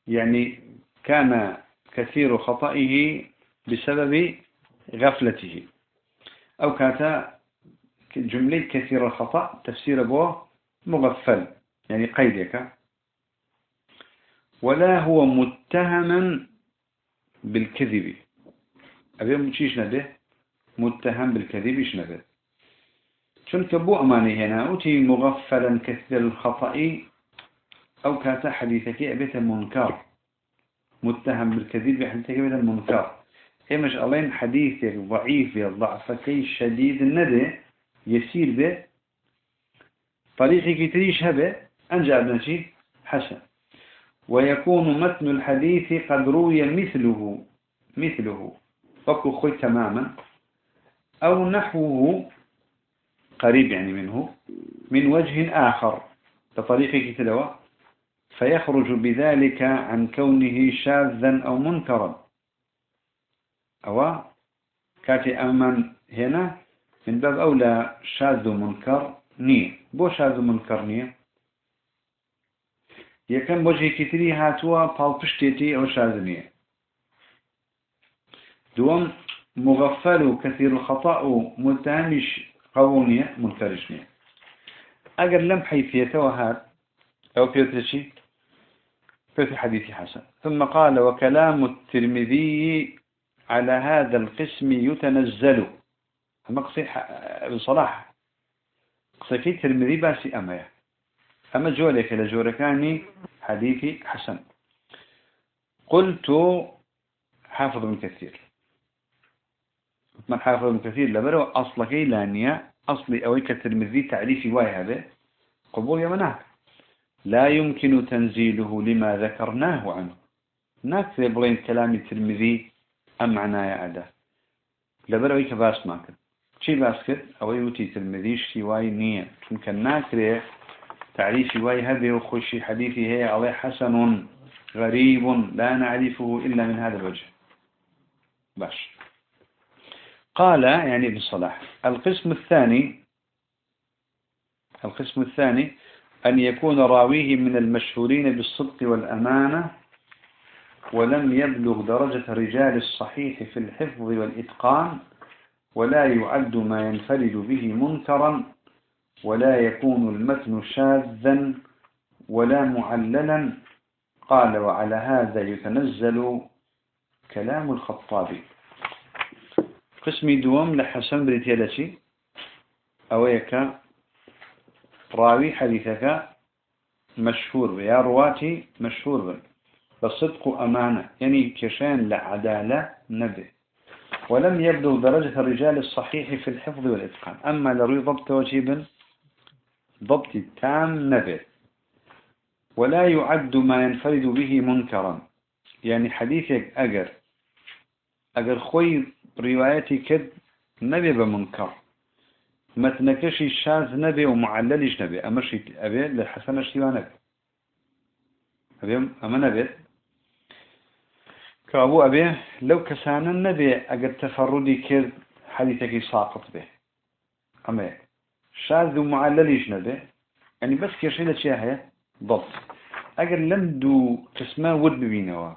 يعني كان كثير خطئه بسبب غفلته. أو كانت جملة كثير الخطأ تفسير به مغفل يعني قيدك. ولا هو متهما بالكذب. أبي مشيش نده؟ متهم بالكذب إيش نده؟ شنك بو أماني هنا؟ أتي مغفلا كثير الخطأ أو كاتا حديثك أبيت المنكر. متهم بالكذب بحديثك أبيت المنكر. هي مش ألين حديثك ضعيف ضعفك شديد الندى يسير به. طريقك تريش هبة أنجع بنشي حسن ويكون متن الحديث قد روي مثله مثله. وكو خوي تماما. أو نحوه قريب يعني منه من وجه آخر. بطريق كتلوى فيخرج بذلك عن كونه شاذا أو منكرا. أو كاتي أمن هنا من باب أولى شاذ منكر نية. بو شاذ منكر نية؟ يكن وجه كتري هاتوا بالبشتيتي أو شاذ نية. دوم مغفل كثير الخطأ متهمش قوونية منفرجنية أجر لم حيثيته وهذا أو بيوترشي في حديث حسن. ثم قال وكلام الترمذي على هذا القسم يتنزل. أما قصي ابن صلاح قصي في ترمذي باسي أما أما جولك لجوركاني حديثي حسن. قلت حافظ من كثير. من حافظ من كثير لبرو أصلك لانيا أصلي أويك الترمذي تعريفي واي هذا قبول يمناك لا يمكن تنزيله لما ذكرناه عنه. ناكثر بلين كلام الترمذي أم معناه أدا. لبرو إيك باس ماكد چی باس کرد ئەوەی وتی ترمذیشتی وای نییە چونکە ناکرێ تعريفي واي هذه وخشي حديثي هي عليه حسن غريب لا نعرفه إلا من هذا الوجه. باش. قال يعني ابن صلاح القسم الثاني القسم الثاني أن يكون راويه من المشهورين بالصدق والأمانة ولم يبلغ درجة رجال الصحيح في الحفظ والإتقان ولا يعد ما ينفرد به منكرا ولا يكون المتن شاذا ولا معللا. قال وعلى هذا يتنزل كلام الخطابي. قسمي دوم لحسن بريتيالتي أويك راوي حديثك مشهور يا رواتي مشهور بالصدق أمانة يعني كشان لعدالة نبي ولم يبدو درجة الرجال الصحيح في الحفظ والإتقان. أما لروي ضبط وجيب ضبط تام نبي ولا يعد ما ينفرد به منكرا. يعني حديثك أجر أجر خوي روايتي كد نبي بمنكر. متنكشي شاذ نبي ومعللش نبي. أمشي أبي للحسن اشتوانك أبي أما نبي. كأبو أبي لو كسانا النبي أقد تفردي كر حديثك ساقط به. أما شاذ ومعلليش نبي. يعني بس كرشيلة شيء ضبط. أقل لم دو قسما ود ببينوا.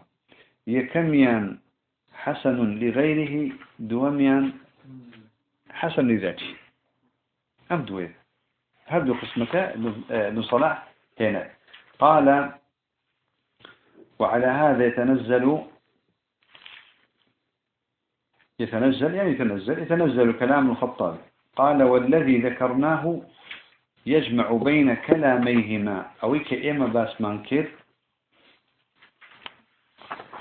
يكميان حسن لغيره دوميان حسن لذاته. أم دوي هبدو قسمك؟ ابن صلاح؟ هنا. قال وعلى هذا يتنزل يتنزل يعني يتنزل يتنزل كلام الخطاب. قال والذي ذكرناه يجمع بين كلاميهما. أو كإما باس مانكر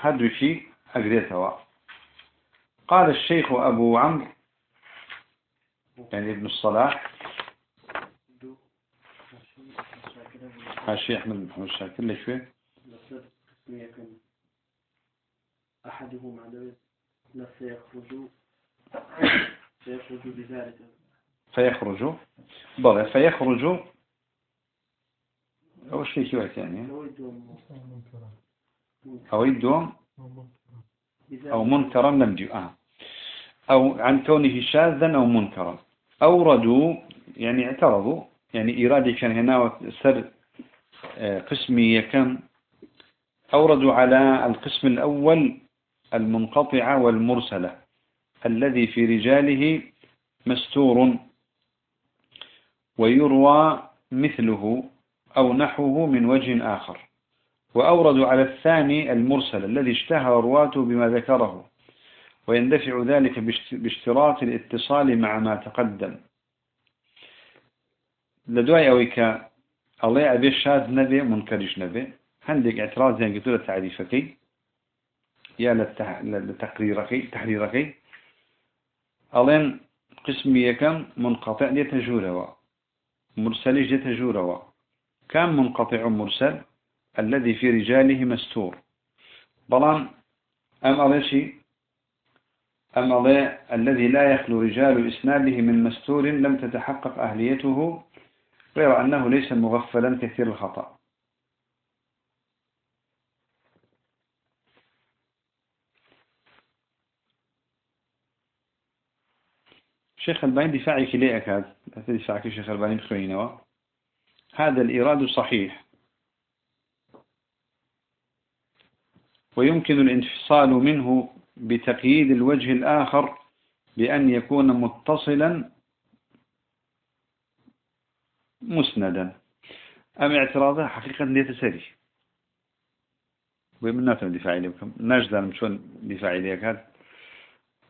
هدو شيء أقريتها قال الشيخ أبو عمرو يعني ابن الصلاح. هاشي أحمد محمد شاكر ليش فيه أحدهم على سيخرج سيخرج بذلك فيخرج. بلى فيخرج. أو شيء كيف يعني أو يدوم. أو منكرا لم جو آه. أو عن كونه شاذا أو منكرا. أوردوا يعني اعترضوا. يعني إرادة كان هنا سر آه، قسمي كم أوردوا على القسم الأول المنقطعة والمرسلة. الذي في رجاله مستور. ويروى مثله أو نحوه من وجه آخر. وأوردوا على الثاني المرسل الذي اشتهر رواته بما ذكره. ويندفع ذلك باشتراط الاتصال مع ما تقدم. لدواي أويك الله أبي الشاذ نبي منكرش نبي. عندك اعتراض زين قلت له تعريفك. يا لتقريرك تحريرك. ألين قسمي كم منقطع لتجوره مرسل لتجوره كم منقطع مرسل؟ الذي في رجاله مستور. بلان أم أليشي أم ألي الذي لا يخلو رجال إسناده من مستور لم تتحقق أهليته غير أنه ليس مغفلا كثير الخطأ. شيخ الباني دفاعي كلي أكاد؟ دفاعك شيخ الباني بخوينه هذا الإراد صحيح. ويمكن الانفصال منه بتقييد الوجه الآخر بأن يكون متصلا مسندا. أم اعتراضه حقيقة ليتسري ومن ناتم دفاعي لكم. نجد شون دفاعي لك هذا.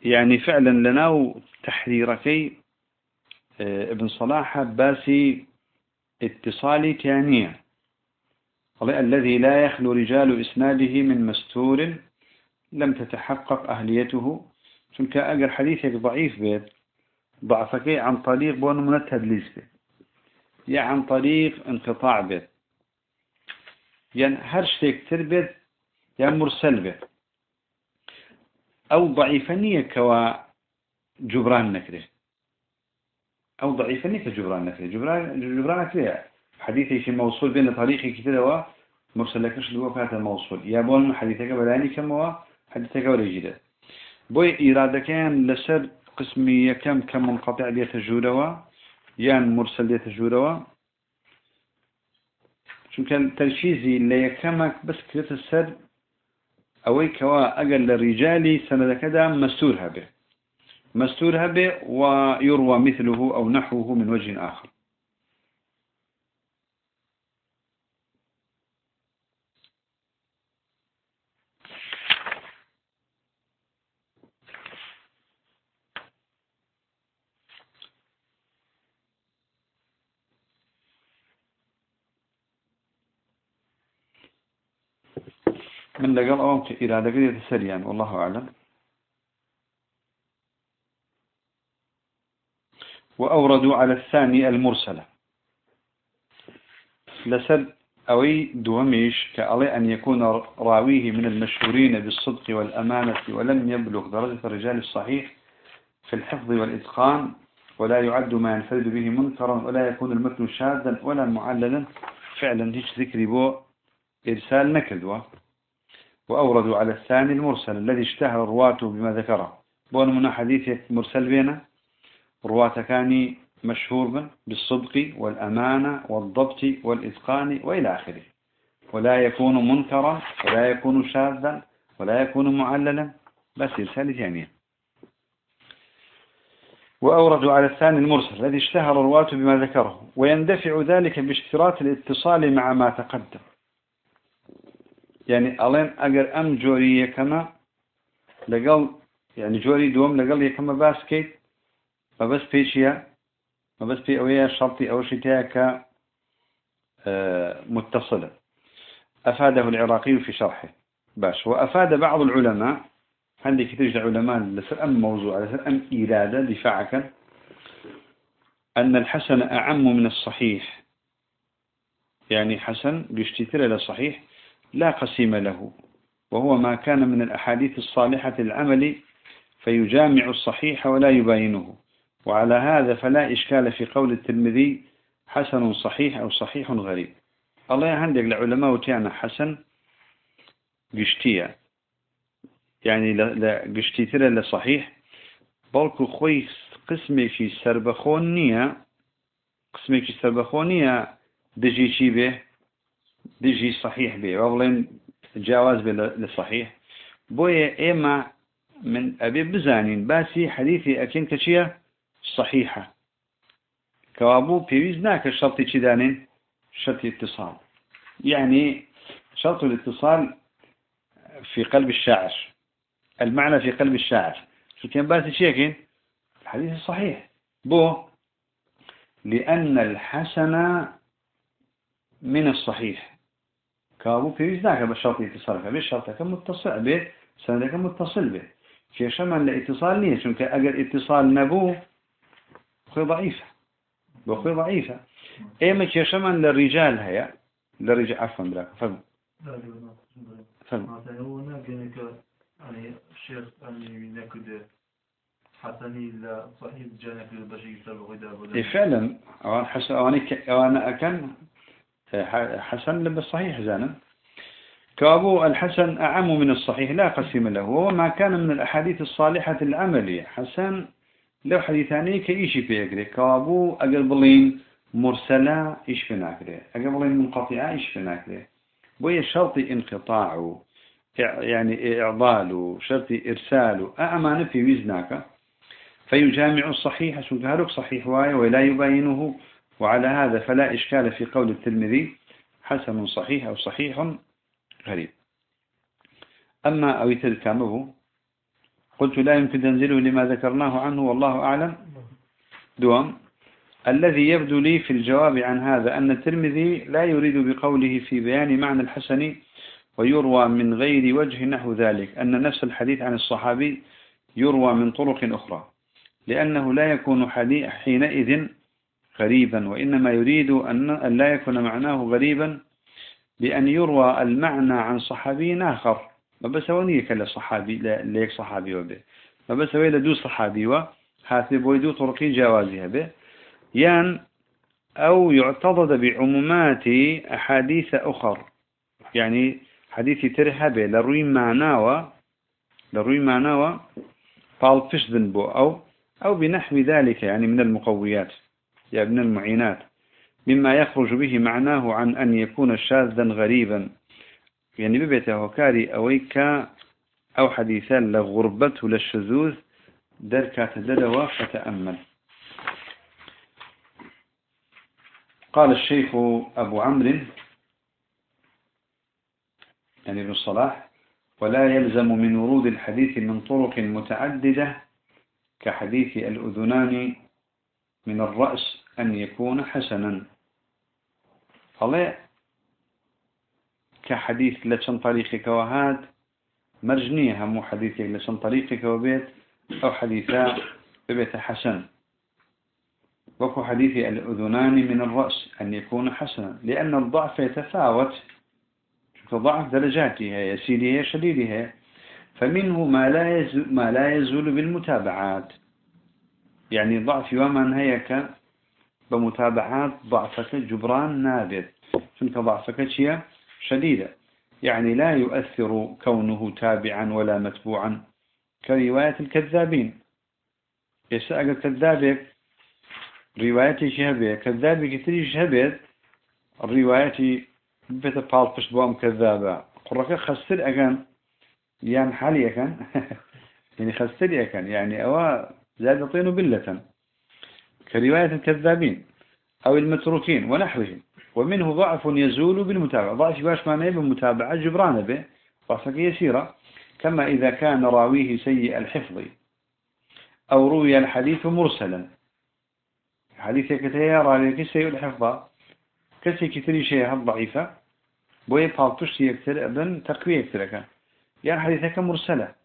يعني فعلا لنا تحريركي آه، ابن صلاح باسي اتصالي تانية الذي لا يخلو رجال إسناده من مستور لم تتحقق أهليته. چونك أجر حديثك ضعيف بيت. ضعفك عن طريق بون من التدليس بيت. يا عن طريق انقطاع بيت. يعني هرش تكتر بيت يعني مرسل بيت. أو ضعيفنية كوا جبران نكره أو ضعيفنية كجبران نكره جبران جبران نكره حديثي شي موصول بين طريقي كتير مرسل لكش اللي الموصول. يا بون حديثك بلاني كم هو؟ حديثك جديد؟ بوي إرادة كان لسر قسمي كم كم منقطع ديت جوروا يان مرسل ديت جوروا. شو كان ترشيزي اللي يكمك بس كريت السر أوي كوا أقل للرجال سند كذا مستورها به مستورها به ويروى مثله أو نحوه من وجه آخر. من لقل أوام إرادة قد يتسريان والله أعلم. وأوردوا على الثاني المرسلة. لسد أوي دوميش كألي أن يكون راويه من المشهورين بالصدق والأمانة ولم يبلغ درجة الرجال الصحيح في الحفظ والإتقان ولا يعد ما ينفرد به منكرا ولا يكون المتن شاذا ولا معللا. فعلا هيش ذكري بو إرسال نكدوه وأوردوا على الثاني المرسل الذي اشتهر رواته بما ذكره. بون من حديث مرسل بينا؟ رواته كان مشهور بالصدق والأمانة والضبط والإتقان وإلى آخره. ولا يكون منكرا ولا يكون شاذا ولا يكون معللا بس إرسال ثانية وأوردوا على الثاني المرسل الذي اشتهر رواته بما ذكره. ويندفع ذلك باشتراط الاتصال مع ما تقدم. يعني ألين أجر أم جوري يكما لقل يعني جوري دوم لقل يكما باس كيت ما بس بيشيا ما بس بي أويا شرطي أو شتاك آه، متصلة. أفاده العراقي في شرحه. باش وأفاد بعض العلماء عندي كتير علماء لسر أم موضوع لسر أم إرادة دفاعك أن الحسن أعم من الصحيح. يعني حسن بيشتتر إلى صحيح لا قسيم له وهو ما كان من الأحاديث الصالحة العمل فيجامع الصحيح ولا يباينه. وعلى هذا فلا إشكال في قول الترمذي حسن صحيح أو صحيح غريب. الله عندك العلماء وتيانا حسن قشتية يعني قشتيتر لصحيح بلكو خوي قسمي في سربخونية قسمي في سربخونية دجي شي به دجي صحيح وبلين جواز به للصحيح بويا إما من أبي بزانين باسي حديثي أكين كشية صحيحة. كوابو بيويز ناك الشرط كدانين شرط اتصال. يعني شرط الاتصال في قلب الشاعر. المعنى في قلب الشاعر. شو كان باسي شيكين الحديث الصحيح. بو لأن الحسن من الصحيح. كابو ناکە بە شرطی اتصالەکە بێ شرطەکە متصل بێ سندەکە متصل بێ کێشەمان لە اتصال نییە چونکە ئەگەر اتصال ضعیفە بۆ خۆی ضعیفە ئێمە کێشەمان لە ریجال هەیە لە ریجال عفوا براک فهم فهم الشيخ أني نكده حسني لا صحيح جانك للبشير سبب غدا فعلا. أوان حسن أواني أوان أكن حسن لب الصحيح زانا. كابو الحسن أعم من الصحيح لا قسم له وما كان من الأحاديث الصالحة العملية. حسن لو حديثاني كإيشي في أقري كابو أقربلين مرسلة إيش في ناكري أقربلين منقطعة إيش في ناكري وهي شرط انقطاع يعني إعضال شرط إرسال أعمان في وزناك. فيجامع الصحيح شو صحيح واي ولا يبينه وعلى هذا فلا إشكال في قول الترمذي حسن صحيح أو صحيح غريب. أما أو يتذكامه قلت لا يمكن تنزله لما ذكرناه عنه والله أعلم. دوام. الذي يبدو لي في الجواب عن هذا أن الترمذي لا يريد بقوله في بيان معنى الحسن ويروى من غير وجه نحو ذلك أن نفس الحديث عن الصحابي يروى من طرق أخرى لأنه لا يكون حينئذ غريبا وإنما يريد أن لا يكون معناه غريبا بأن يروى المعنى عن صحابي آخر. ما بس ونيك لصحابي ليك صحابي وبه. ما بس ويلا دو صحابي وهاتي بويدو طرقي جوازها به يان أو يعتضد بعمومات أحاديث أخر. يعني حديث ترهبه لروي معناه لروي معناه قال فشدن بو أو أو بنحو ذلك يعني من المقويات. يا ابن المعينات مما يخرج به معناه عن أن يكون شاذا غريبا. يعني ببيته هكاري أويك أو حديثا لغربته للشذوذ دركة تدلوا فتأمل قال الشيخ أبو عمرو يعني ابن الصلاح ولا يلزم من ورود الحديث من طرق متعددة كحديث الأذنان من الرأس أن يكون حسنا. فلا كحديث لشن طريقك وهاد مرجنية هم حديثك لشن طريقك وبيت أو حديثا ببيت حسن. وكو حديث الأذنان من الرأس أن يكون حسنا. لأن الضعف يتفاوت. ضعف درجاتها يسيرها شديدها. فمنه ما لا يزول بالمتابعات. يعني ضعف ومن هيك بمتابعات ضعفك جبران نادر فانت ضعفك شيء؟ شديدة. يعني لا يؤثر كونه تابعا ولا متبوعا. كرواية الكذابين. يسأل الكذابك روايتي شهبه كذابي كتري شهبه الروايتي بيت بالفش بوام كذابة. قرك خسر أكان يعني حالي أكان [laughs] يعني خسر أكان يعني أوا زاد طين بلة كرواية الكذابين أو المتروكين ونحوهم. ومنه ضعف يزول بالمتابعة. ضعف باش معناه بالمتابعة جبران به ضعفك يسيرة. كما إذا كان راويه سيء الحفظ أو روي الحديث مرسلا. حديث كتير راويه سيء الحفظ. كسي كتير شيء ضعيفة بوي فالتوش يكتر أبن تقوية يكتر كان يعني حديثك مرسلة.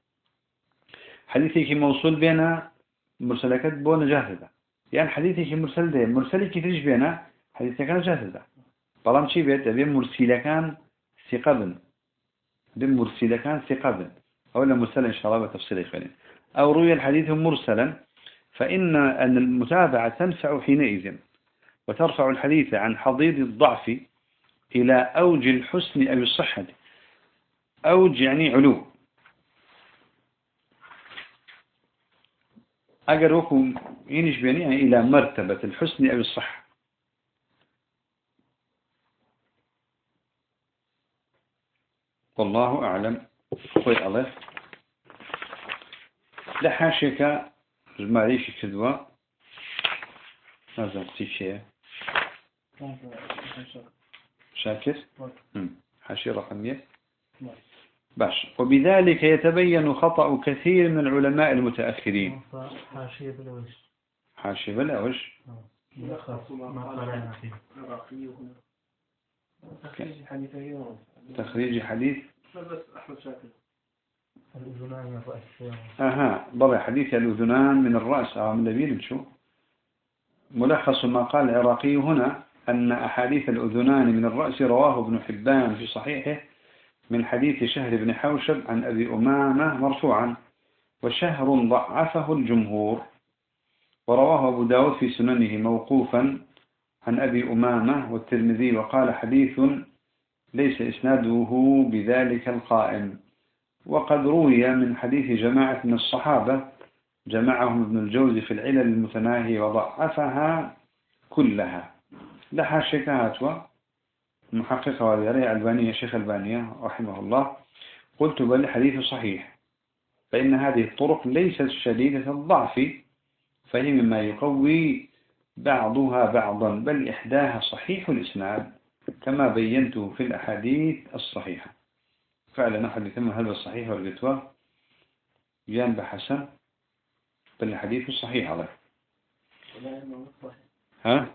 حديثك موصول بينا مرسلكات بو نجاهدة يعني حديثك مرسل ده مرسل كتريش بينا حديثك نجاهدة بلام شي بيت أبين مرسيلة كان ثقبن. بين مرسيلة كان ثقبن. أولا مرسل إن شاء الله بتفصيل إخواني أو روي الحديث مرسلا فإن أن المتابعة تنفع حينئذ وترفع الحديث عن حضيض الضعف إلى أوج الحسن أو الصحة أوج يعني علو. أجر وكو ينش بينيها إلى مرتبة الحسن أو الصحة. والله أعلم. خوي الله. لحاشك جماليش كدوة. ماذا قصيب شيء. شاكر؟ حاشية رقمية باش. وبذلك يتبين خطأ كثير من العلماء المتأخرين. حاشية بالأوش حاشية بالأوش تخريج حديث. الأذنان من الرأس أها حديث الأذنان من الرأس. أو من لبيل شو؟ ملخص ما قال العراقي هنا أن أحاديث الأذنان من الرأس رواه ابن حبان في صحيحه. من حديث شهر بن حوشب عن أبي أمامة مرفوعا وشهر ضعفه الجمهور. ورواه أبو داود في سننه موقوفا عن أبي أمامة والترمذي وقال حديث ليس إسناده بذلك القائم. وقد روي من حديث جماعة من الصحابة جمعهم ابن الجوزي في العلل المتناهي وضعفها كلها. لها شكاهاتوا محققة وذريع البانية شيخ البانية رحمه الله قلت بل حديث صحيح فإن هذه الطرق ليست شديدة الضعف فهي مما يقوي بعضها بعضا بل إحداها صحيح الإسناد كما بينته في الأحاديث الصحيحة. فعلا حديث هل الصحيح والفتوى؟ يان بحسن بل الحديث صحيح عليه. ها؟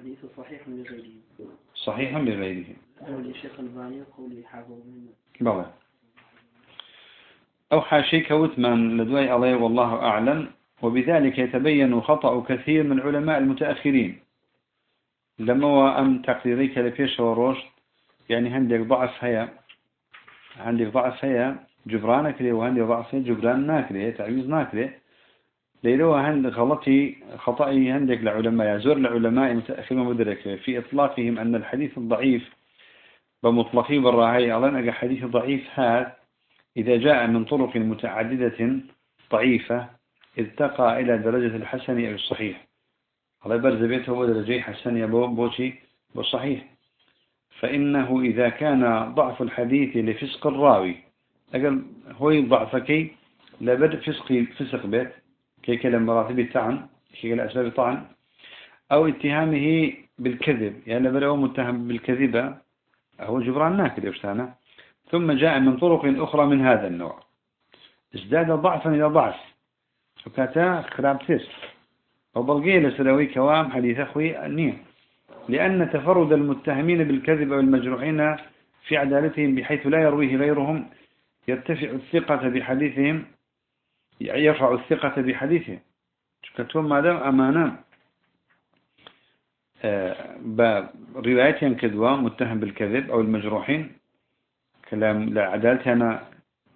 الحديث صحيح لغيره. صحيح لغيره. قول الشيخ الباني قولي حافظ منه. بلى. أو كوتمان لدواي عليه والله أعلم وبذلك يتبين خطأ كثير من علماء المتأخرين. لما أم تقديريك لفيش ورشد يعني عندك ضعف هيا. عندك ضعف هيا جبرانك لي وعندك ضعف هيا جبران ناكلي تعويز ناكلي ليلو هند غلطي خطأي عندك لعلماء. زور لعلماء المتأخرين مدرك. في إطلاقهم أن الحديث الضعيف بمطلقي بالراهي أظن حديث ضعيف هذا إذا جاء من طرق متعددة ضعيفة ارتقى إلى درجة الحسن أو الصحيح. على برز بيته هو درجة حسن يبو بوشي بالصحيح فإنه إذا كان ضعف الحديث لفسق الراوي أقل هو ضعفك لبد فسق فسق بيت. كي كلام مراتب الطعن كي كلام أسباب الطعن أو اتهامه بالكذب يعني هو متهم بالكذبة هو جبران ناكد يفتانا ثم جاء من طرق أخرى من هذا النوع. ازداد ضعفا إلى ضعف. وكاتا خراب تيس. وبلغي لسلوي كوام حديث أخوي النية. لأن تفرد المتهمين بالكذب والمجروحين في عدالتهم بحيث لا يرويه غيرهم يرتفع الثقة بحديثهم يرفع الثقة بحديثهم كتوم مادام أمانا. آه، بروايتهم كذوة متهم بالكذب أو المجروحين. كلام لعدالتنا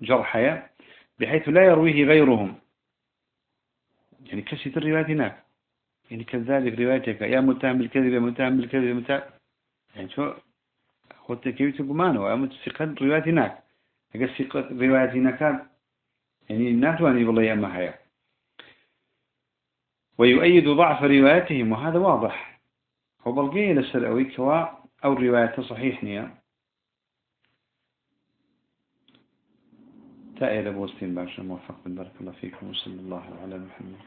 جرحية بحيث لا يرويه غيرهم. يعني كسيت الرواية هناك. يعني كذلك روايتك. يا متهم بالكذب يا متهم بالكذب يا متهم. يعني شو؟ خدت كيف تقمانه يا متسقط رواية هناك. أجل سقط رواية هناك يعني ناتواني بالله أما حياة ويؤيد ضعف روايتهم وهذا واضح. هو بلقيه للسلأوي كوا أو رواية صحيح نيا تائر بوستين باشا موفق. بارك الله فيكم وصلى الله على محمد.